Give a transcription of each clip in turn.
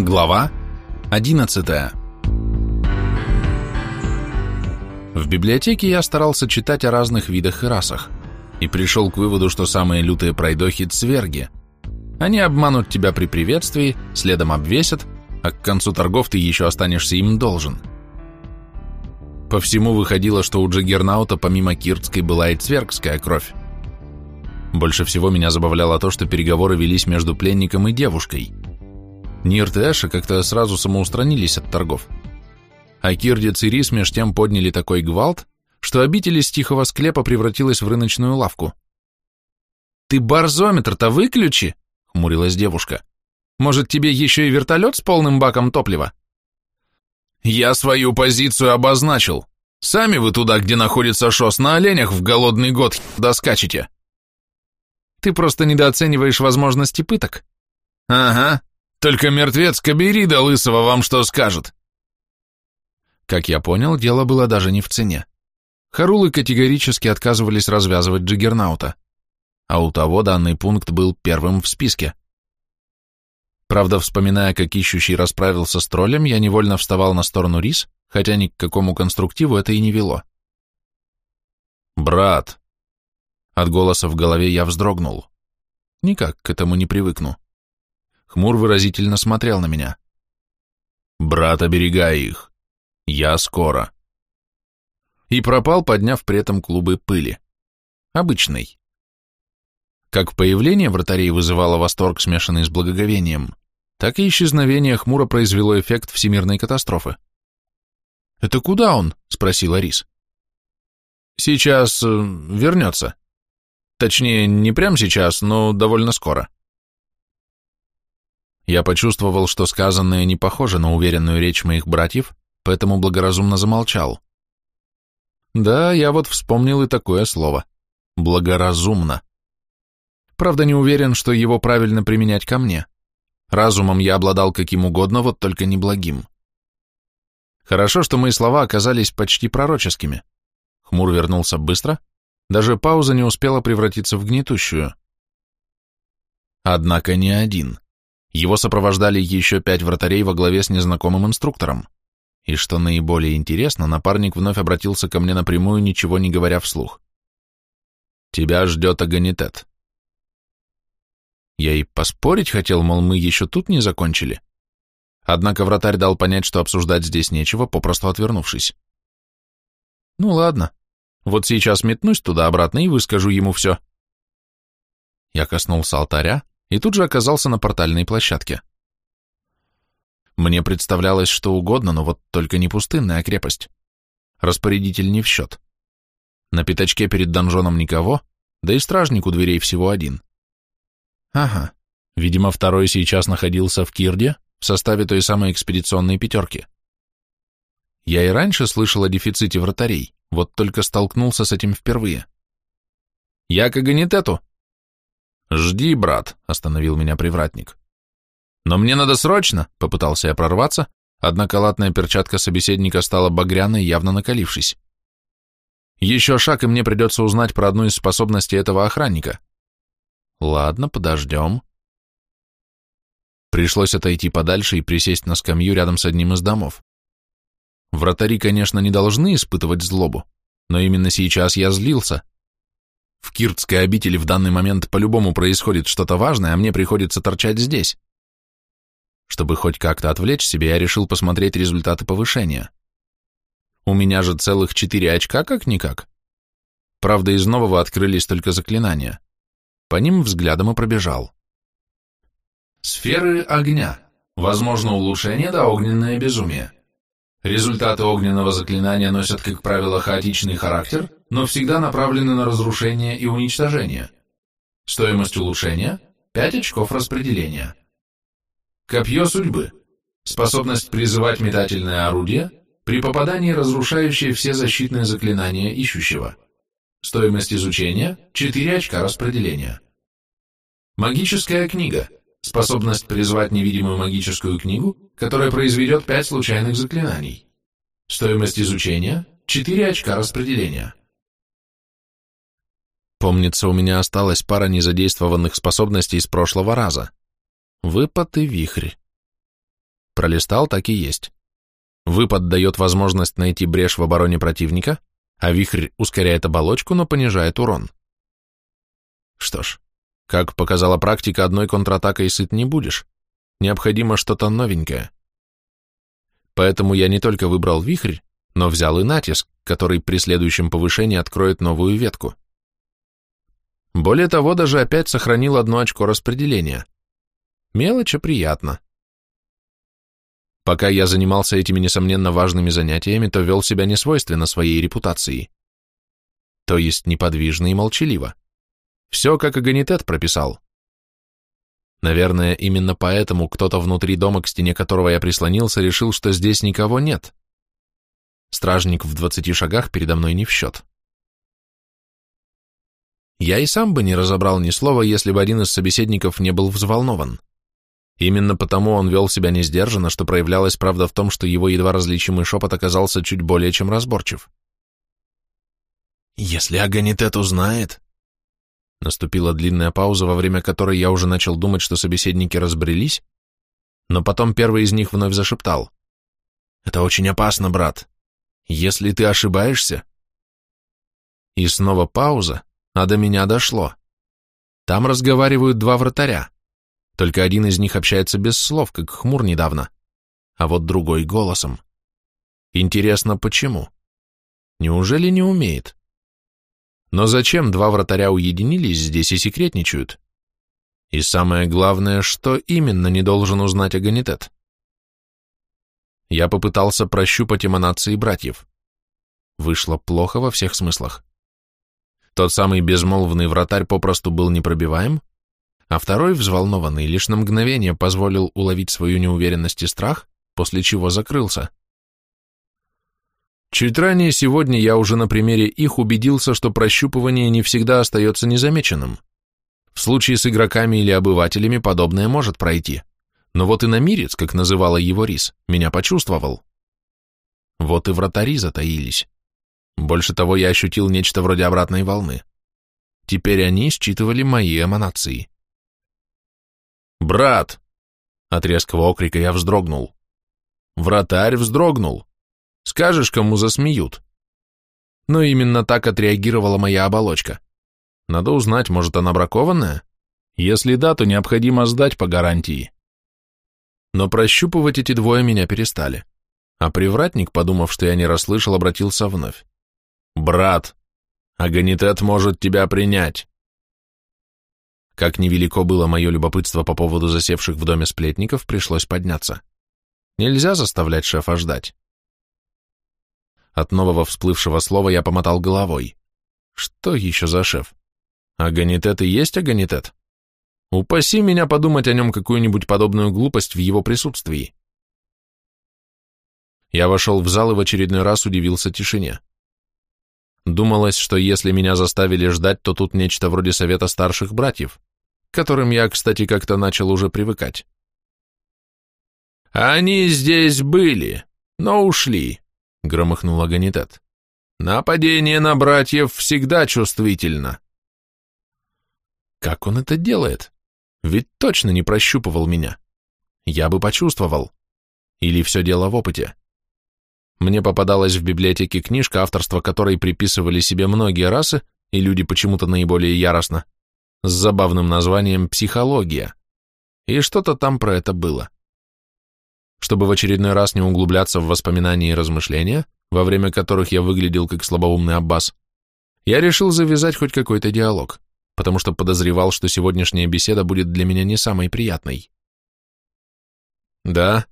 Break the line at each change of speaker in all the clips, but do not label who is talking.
Глава 11 В библиотеке я старался читать о разных видах и расах, и пришел к выводу, что самые лютые пройдохи – цверги. Они обманут тебя при приветствии, следом обвесят, а к концу торгов ты еще останешься им должен. По всему выходило, что у Джаггернаута помимо киртской была и цвергская кровь. Больше всего меня забавляло то, что переговоры велись между пленником и девушкой – Нирт и Эша как-то сразу самоустранились от торгов. А Кирдец и Рис меж тем подняли такой гвалт, что обитель из тихого склепа превратилась в рыночную лавку. «Ты барзометр-то выключи!» — хмурилась девушка. «Может, тебе еще и вертолет с полным баком топлива?» «Я свою позицию обозначил. Сами вы туда, где находится ШОС, на оленях в голодный год доскачете». «Ты просто недооцениваешь возможности пыток». «Ага, только мертвец Каберида Лысого вам что скажет?» Как я понял, дело было даже не в цене. Харулы категорически отказывались развязывать Джиггернаута, а у того данный пункт был первым в списке. Правда, вспоминая, как ищущий расправился с троллем, я невольно вставал на сторону Рис, хотя ни к какому конструктиву это и не вело. «Брат!» От голоса в голове я вздрогнул. Никак к этому не привыкну. Хмур выразительно смотрел на меня. «Брат, оберегай их. Я скоро». И пропал, подняв при этом клубы пыли. Обычный. Как появление вратарей вызывало восторг, смешанный с благоговением, так и исчезновение хмуро произвело эффект всемирной катастрофы. «Это куда он?» — спросил Арис. «Сейчас э, вернется. Точнее, не прямо сейчас, но довольно скоро». Я почувствовал, что сказанное не похоже на уверенную речь моих братьев, поэтому благоразумно замолчал. Да, я вот вспомнил и такое слово. Благоразумно. Правда, не уверен, что его правильно применять ко мне. Разумом я обладал каким угодно, вот только не благим. Хорошо, что мои слова оказались почти пророческими. Хмур вернулся быстро, даже пауза не успела превратиться в гнетущую. Однако не один. Его сопровождали еще пять вратарей во главе с незнакомым инструктором. И что наиболее интересно, напарник вновь обратился ко мне напрямую, ничего не говоря вслух. «Тебя ждет Аганитет». Я и поспорить хотел, мол, мы еще тут не закончили. Однако вратарь дал понять, что обсуждать здесь нечего, попросту отвернувшись. Ну ладно, вот сейчас метнусь туда-обратно и выскажу ему все. Я коснулся алтаря, и тут же оказался на портальной площадке. Мне представлялось что угодно, но вот только не пустынная крепость. Распорядитель не в счет. На пятачке перед донжоном никого, да и стражник у дверей всего один. Ага, видимо, второй сейчас находился в Кирде в составе той самой экспедиционной пятерки. Я и раньше слышал о дефиците вратарей, вот только столкнулся с этим впервые. «Я к Аганитету!» «Жди, брат», — остановил меня привратник. «Но мне надо срочно», — попытался я прорваться, однако латная перчатка собеседника стала багряной, явно накалившись. «Еще шаг, и мне придется узнать про одну из способностей этого охранника». «Ладно, подождем». Пришлось отойти подальше и присесть на скамью рядом с одним из домов. Вратари, конечно, не должны испытывать злобу, но именно сейчас я злился, в Киртской обители в данный момент по-любому происходит что-то важное, а мне приходится торчать здесь. Чтобы хоть как-то отвлечь себя, я решил посмотреть результаты повышения. У меня же целых четыре очка как-никак. Правда, из нового открылись только заклинания. По ним взглядом и пробежал.
Сферы огня. Возможно улучшение до огненное безумие. Результаты огненного заклинания носят, как правило, хаотичный характер, но всегда направлены на разрушение и уничтожение. Стоимость улучшения – 5 очков распределения. Копье судьбы. Способность призывать метательное орудие, при попадании разрушающее все защитные заклинания ищущего. Стоимость изучения – 4 очка распределения. Магическая книга. Способность призвать невидимую магическую книгу, которая произведет 5 случайных заклинаний. Стоимость изучения – 4 очка распределения.
Помнится, у меня осталась пара не задействованных способностей с прошлого раза. Выпад и вихрь. пролистал, так и есть. Выпад дает возможность найти брешь в обороне противника, а вихрь ускоряет оболочку, но понижает урон. Что ж, как показала практика, одной контратакой сыт не будешь. Необходимо что-то новенькое. Поэтому я не только выбрал вихрь, но взял и натиск, который при следующем повышении откроет новую ветку. Более того, даже опять сохранил одно очко распределения. Мелочь, а приятно. Пока я занимался этими несомненно важными занятиями, то вел себя несвойственно своей репутации. То есть неподвижно и молчаливо. Все, как Аганитет прописал. Наверное, именно поэтому кто-то внутри дома, к стене которого я прислонился, решил, что здесь никого нет. Стражник в двадцати шагах передо мной не в счет. Я и сам бы не разобрал ни слова, если бы один из собеседников не был взволнован. Именно потому он вел себя несдержанно, что проявлялась правда в том, что его едва различимый шепот оказался чуть более чем разборчив. «Если Аганитет узнает...» Наступила длинная пауза, во время которой я уже начал думать, что собеседники разбрелись, но потом первый из них вновь зашептал. «Это очень опасно, брат. Если ты ошибаешься...» И снова пауза, а до меня дошло. Там разговаривают два вратаря. Только один из них общается без слов, как хмур недавно, а вот другой голосом. Интересно, почему? Неужели не умеет? Но зачем два вратаря уединились здесь и секретничают? И самое главное, что именно не должен узнать Аганитет? Я попытался прощупать эманации братьев. Вышло плохо во всех смыслах. Тот самый безмолвный вратарь попросту был непробиваем, а второй, взволнованный, лишь на мгновение позволил уловить свою неуверенность и страх, после чего закрылся. Чуть ранее сегодня я уже на примере их убедился, что прощупывание не всегда остается незамеченным. В случае с игроками или обывателями подобное может пройти. Но вот и намирец, как называла его Рис, меня почувствовал. Вот и вратари затаились. Больше того, я ощутил нечто вроде обратной волны. Теперь они считывали мои эманации. «Брат!» От резкого окрика я вздрогнул. Вратарь вздрогнул. Скажешь, кому засмеют. Но именно так отреагировала моя оболочка. Надо узнать, может, она бракованная? Если да, то необходимо сдать по гарантии. Но прощупывать эти двое меня перестали. А привратник, подумав, что я не расслышал, обратился вновь. «Брат, Аганитет может тебя принять. Как невелико было мое любопытство по поводу засевших в доме сплетников, пришлось подняться. Нельзя заставлять шефа ждать. От нового всплывшего слова я помотал головой. Что еще за шеф? Аганитет и есть аганитет? Упаси меня подумать о нем какую-нибудь подобную глупость в его присутствии. Я вошел в зал и в очередной раз удивился тишине. Думалось, что если меня заставили ждать, то тут нечто вроде совета старших братьев к которым я, кстати, как-то начал уже привыкать. «Они здесь были, но ушли», — громыхнул Аганитет. «Нападение на братьев всегда чувствительно». Как он это делает? Ведь точно не прощупывал меня. Я бы почувствовал. Или все дело в опыте. Мне попадалась в библиотеке книжка, авторство которой приписывали себе многие расы, и люди почему-то наиболее яростно, с забавным названием «Психология», и что-то там про это было. Чтобы в очередной раз не углубляться в воспоминания и размышления, во время которых я выглядел как слабоумный Аббас, я решил завязать хоть какой-то диалог, потому что подозревал, что сегодняшняя беседа будет для меня не самой приятной. Да,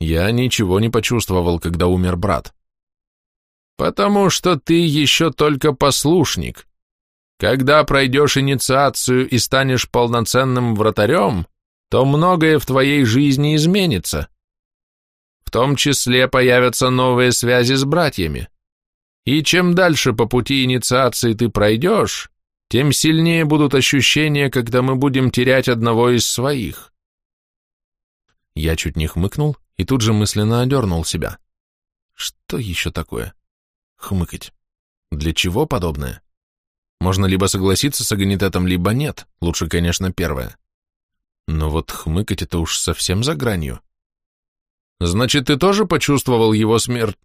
я ничего не почувствовал, когда умер брат. «Потому что ты еще только послушник», когда пройдешь инициацию и станешь полноценным вратарем, то многое в твоей жизни изменится. Том числе появятся новые связи с братьями. И чем дальше по пути инициации ты пройдешь, тем сильнее будут ощущения, когда мы будем терять одного из своих. Я чуть не хмыкнул и тут же мысленно одернул себя. Что еще такое? Хмыкать. Для чего подобное? Можно либо согласиться с агонитетом, либо нет. Лучше, конечно, первое. Но вот хмыкать это уж совсем за гранью. Значит, ты тоже почувствовал его смерть...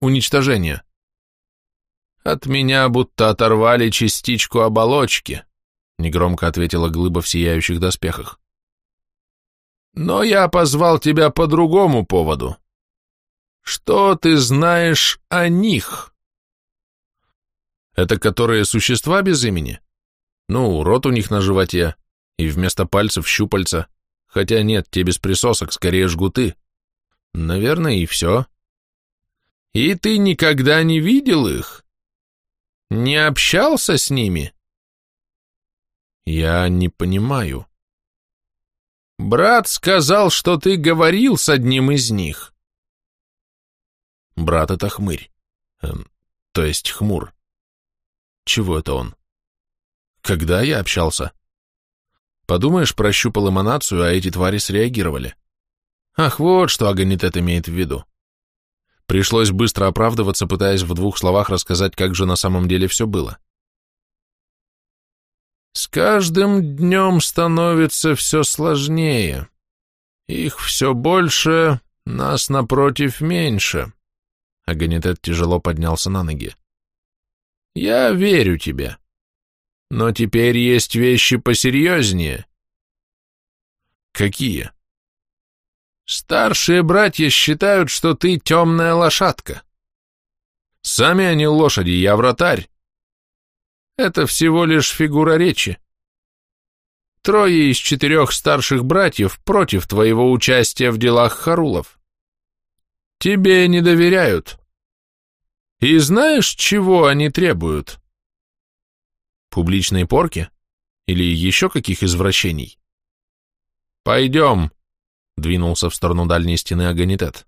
уничтожение?
От меня будто оторвали частичку оболочки, негромко ответила глыба в сияющих доспехах. Но я позвал тебя по другому поводу. Что ты знаешь о них?
Это которые существа без имени? Ну, рот у них на животе, и вместо пальцев щупальца. Хотя нет, те без присосок, скорее жгуты. Наверное, и все.
И ты никогда не видел их? Не общался с ними?
Я не понимаю.
Брат сказал, что ты говорил с одним из них.
Брат — это хмырь. Эм, то есть хмур. Чего это он? Когда я общался? Подумаешь, прощупал эманацию, а эти твари среагировали. Ах, вот что Аганитет имеет в виду. Пришлось быстро оправдываться, пытаясь в двух словах рассказать, как же на самом деле все было.
С каждым днем становится все сложнее. Их все больше, нас напротив меньше.
Аганитет тяжело поднялся на ноги.
Я верю тебе. Но теперь есть вещи посерьезнее.
Какие?
Старшие братья считают, что ты темная лошадка.
Сами они лошади, я вратарь.
Это всего лишь фигура речи. Трое из четырех старших братьев против твоего участия в делах Харулов. Тебе не доверяют. И знаешь, чего они требуют?
Публичной порки? Или еще каких извращений?
Пойдем,
двинулся в сторону дальней стены Аганитет.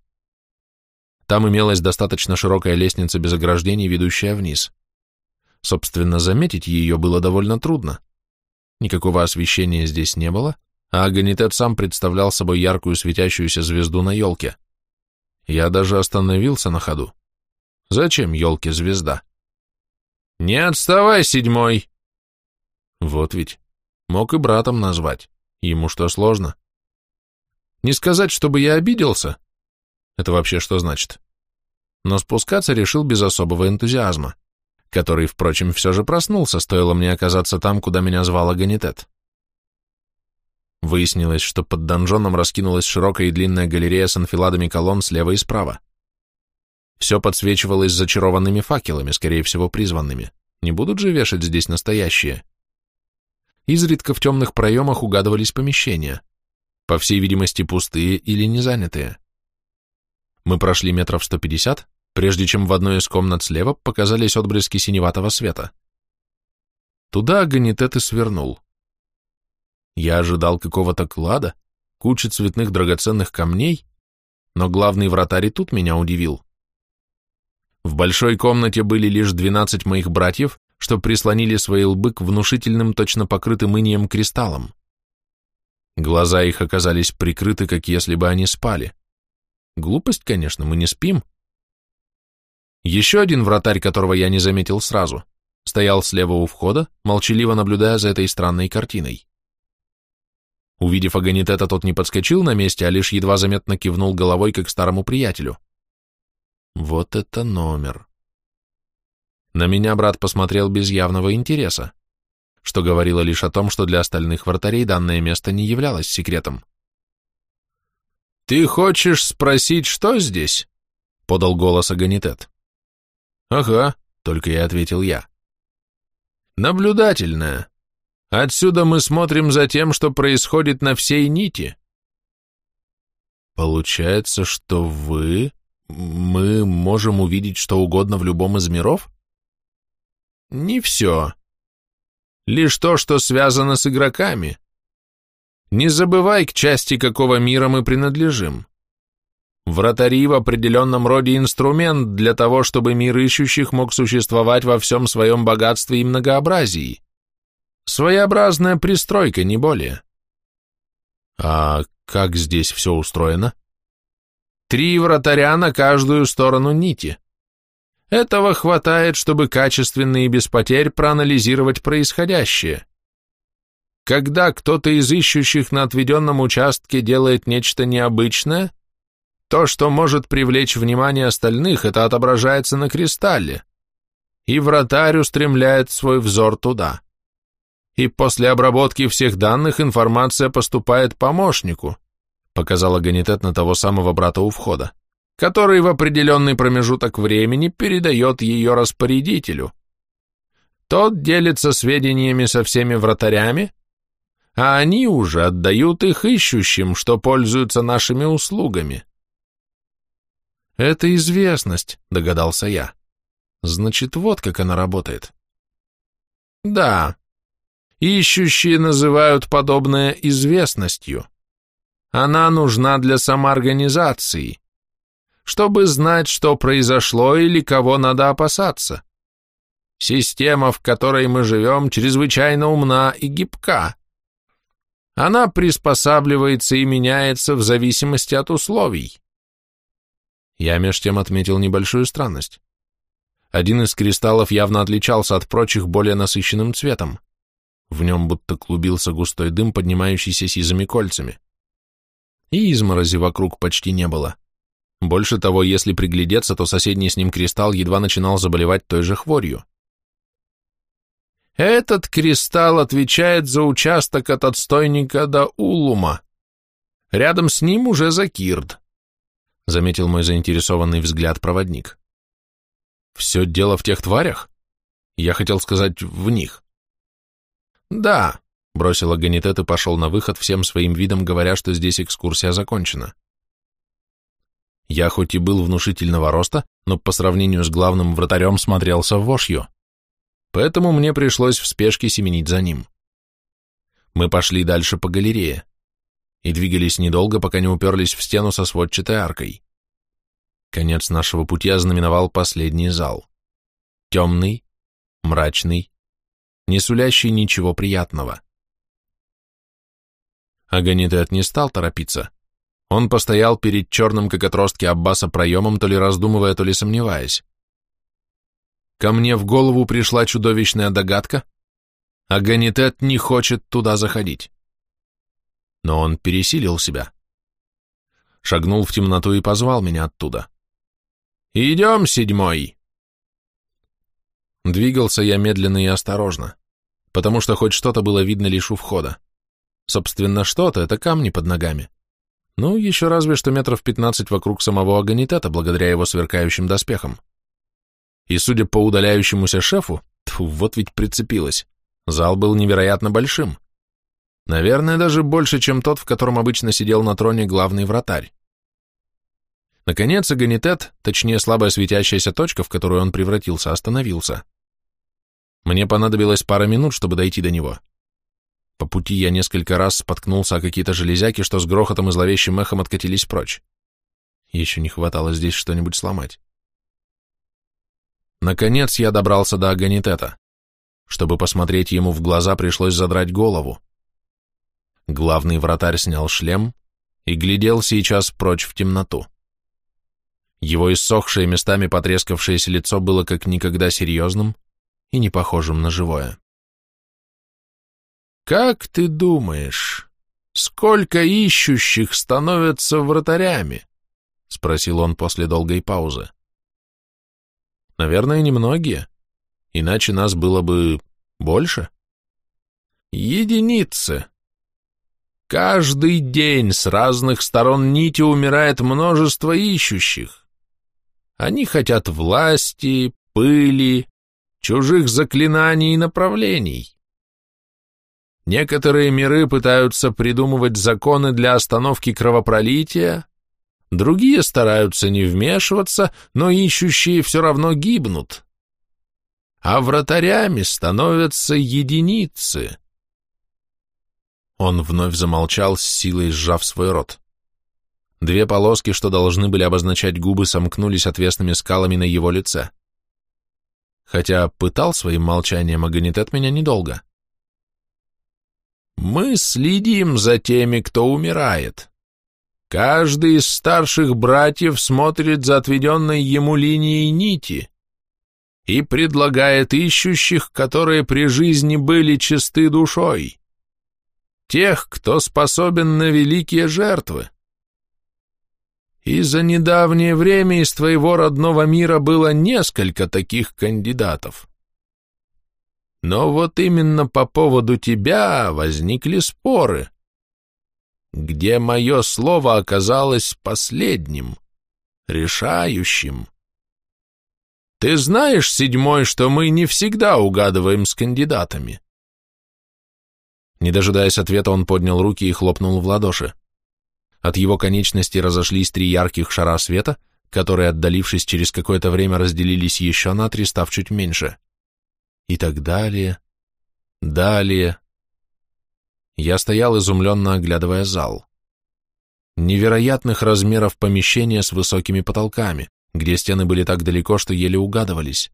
Там имелась достаточно широкая лестница без ограждений, ведущая вниз. Собственно, заметить ее было довольно трудно. Никакого освещения здесь не было, а Аганитет сам представлял собой яркую светящуюся звезду на елке. Я даже остановился на ходу. Зачем елке звезда?
«Не отставай, седьмой!»
Вот ведь. Мог и братом назвать. Ему что сложно? Не сказать, чтобы я обиделся. Это вообще что значит? Но спускаться решил без особого энтузиазма, который, впрочем, все же проснулся, стоило мне оказаться там, куда меня звал Аганитет. Выяснилось, что под донжоном раскинулась широкая и длинная галерея с анфиладами колонн слева и справа. Все подсвечивалось зачарованными факелами, скорее всего, призванными. Не будут же вешать здесь настоящие. Изредка в темных проемах угадывались помещения по всей видимости, пустые или незанятые. Мы прошли метров 150, прежде чем в одной из комнат слева показались отблески синеватого света. Туда Аганитет и свернул. Я ожидал какого-то клада, кучи цветных драгоценных камней, но главный вратарь и тут меня удивил. В большой комнате были лишь двенадцать моих братьев, что прислонили свои лбы к внушительным, точно покрытым инеем кристаллам. Глаза их оказались прикрыты, как если бы они спали. Глупость, конечно, мы не спим. Еще один вратарь, которого я не заметил сразу, стоял слева у входа, молчаливо наблюдая за этой странной картиной. Увидев Аганитета, тот не подскочил на месте, а лишь едва заметно кивнул головой, как старому приятелю. Вот это номер. На меня брат посмотрел без явного интереса что говорило лишь о том, что для остальных вратарей данное место не являлось секретом.
«Ты хочешь спросить, что здесь?» — подал голос Аганитет.
«Ага», — только и ответил я.
«Наблюдательная. Отсюда мы смотрим за тем, что происходит на всей нити».
«Получается, что вы... мы можем увидеть что угодно в любом из миров?»
«Не все», лишь то, что связано с игроками. Не забывай, к части какого мира мы принадлежим. Вратари в определенном роде инструмент для того, чтобы мир ищущих мог существовать во всем своем богатстве и многообразии. Своеобразная пристройка, не более.
А как здесь все устроено?
Три вратаря на каждую сторону нити. Этого хватает, чтобы качественно и без потерь проанализировать происходящее. Когда кто-то из ищущих на отведенном участке делает нечто необычное,
То, что может привлечь внимание остальных, это отображается на кристалле, и вратарь устремляет свой взор туда. И после обработки всех данных информация поступает помощнику, показала Ганитет на того самого брата у входа, который в определенный промежуток времени передает ее распорядителю. Тот делится сведениями со всеми вратарями, а они уже отдают их ищущим, что пользуются нашими услугами. «Это известность», — догадался я. «Значит, вот как она работает». «Да. Ищущие называют подобное известностью. Она нужна для самоорганизации, чтобы знать, что произошло или кого надо опасаться. Система, в которой мы живем, чрезвычайно умна и гибка. Она приспосабливается и меняется в зависимости от условий. Я меж тем отметил небольшую странность. Один из кристаллов явно отличался от прочих более насыщенным цветом. В нем будто клубился густой дым, поднимающийся сизыми кольцами. И изморози вокруг почти не было. Больше того, если приглядеться, то соседний с ним кристалл едва начинал заболевать той же хворью. Этот кристалл отвечает за участок от отстойника до Улума. Рядом с ним уже Закирд, — заметил мой заинтересованный взгляд проводник. Все дело в тех тварях? Я хотел сказать, в них. Да, — бросил Аганитет и пошел на выход всем своим видом, говоря, что здесь экскурсия закончена. Я хоть и был внушительного роста, но по сравнению с главным вратарем смотрелся вошью поэтому мне пришлось в спешке семенить за ним. Мы пошли дальше по галерее и двигались недолго, пока не уперлись в стену со сводчатой аркой. Конец нашего пути ознаменовал последний зал. Темный, мрачный, не сулящий ничего приятного. Аганитет не стал торопиться. Он постоял перед черным, как отростки Аббаса, проемом, то ли раздумывая, то ли сомневаясь. Ко мне в голову пришла чудовищная догадка, а не хочет туда заходить. Но он пересилил себя. Шагнул в темноту и позвал меня оттуда. «Идем, седьмой!» Двигался я медленно и осторожно, потому что хоть что-то было видно лишь у входа. Собственно, что-то — это камни под ногами. Ну, еще разве что метров пятнадцать вокруг самого Аганитета, благодаря его сверкающим доспехам. И, судя по удаляющемуся шефу, тьфу, вот ведь прицепилась, зал был невероятно большим. Наверное, даже больше, чем тот, в котором обычно сидел на троне главный вратарь. Наконец, Аганитет, точнее слабая светящаяся точка, в которую он превратился, остановился. Мне понадобилось пара минут, чтобы дойти до него. По пути я несколько раз споткнулся о какие-то железяки, что с грохотом и зловещим эхом откатились прочь. Еще не хватало здесь что-нибудь сломать. Наконец я добрался до Аганитета. Чтобы посмотреть ему в глаза, пришлось задрать голову. Главный вратарь снял шлем и глядел сейчас прочь в темноту. Его иссохшее местами потрескавшееся лицо было как никогда серьезным и не похожим на живое. «Как ты думаешь, сколько ищущих становятся вратарями?» — спросил он после долгой паузы. Наверное, немногие. Иначе нас было бы больше. Единицы. Каждый день с разных сторон нити умирает множество ищущих. Они хотят власти, пыли, чужих заклинаний и направлений. Некоторые миры пытаются придумывать законы для остановки кровопролития, Другие стараются не вмешиваться, но ищущие все равно гибнут. А вратарями становятся единицы. Он вновь замолчал, с силой сжав свой рот. Две полоски, что должны были обозначать губы, сомкнулись отвесными скалами на его лице. Хотя пытал своим молчанием Аганитет меня недолго. «Мы следим за теми, кто умирает», Каждый из старших братьев смотрит за отведенной ему линией нити и предлагает ищущих, которые при жизни были чисты душой, тех, кто способен на великие жертвы.
И за недавнее время из твоего родного мира было несколько таких кандидатов. Но вот именно по поводу тебя возникли споры, где мое слово оказалось последним, решающим. Ты знаешь, седьмой, что мы не всегда угадываем с кандидатами.
Не дожидаясь ответа, он поднял руки и хлопнул в ладоши. От его конечности разошлись три ярких шара света, которые, отдалившись через какое-то время, разделились еще на три, став чуть меньше. И так далее, далее. Я стоял, изумленно оглядывая зал. Невероятных размеров помещения с высокими потолками, где стены были так далеко, что еле угадывались.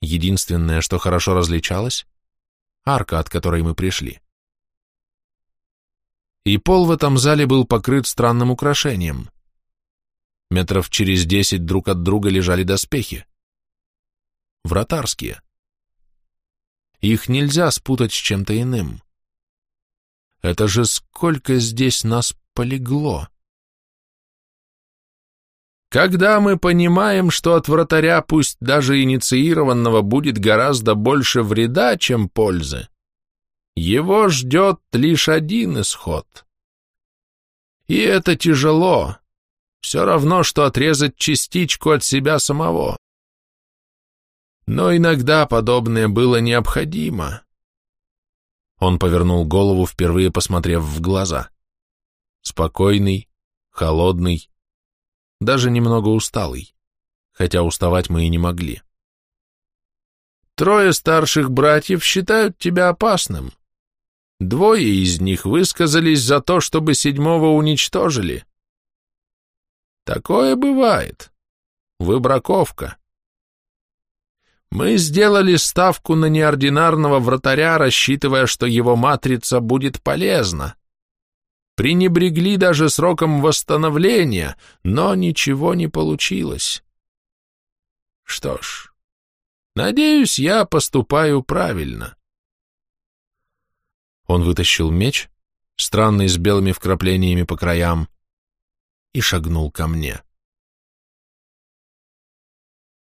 Единственное, что хорошо различалось — арка, от которой мы пришли. И пол в этом зале был покрыт странным украшением. Метров через десять друг от друга лежали доспехи. Вратарские. Их нельзя спутать с чем-то иным. Это же сколько здесь нас полегло!
Когда мы понимаем, что от вратаря, пусть даже инициированного, будет гораздо больше вреда, чем пользы, его ждет лишь один исход. И это тяжело, все равно, что отрезать частичку от себя самого. Но иногда подобное было необходимо.
Он повернул голову, впервые посмотрев в глаза. Спокойный, холодный, даже немного усталый, хотя уставать мы и не могли.
Трое старших братьев считают тебя опасным. Двое из них высказались за то, чтобы седьмого уничтожили. Такое бывает. Выбраковка. Мы сделали ставку на неординарного вратаря, рассчитывая, что его матрица будет полезна пренебрегли даже сроком восстановления, но ничего не получилось. Что ж, надеюсь, я поступаю правильно.
Он вытащил меч, странный с белыми вкраплениями по краям, и шагнул ко мне.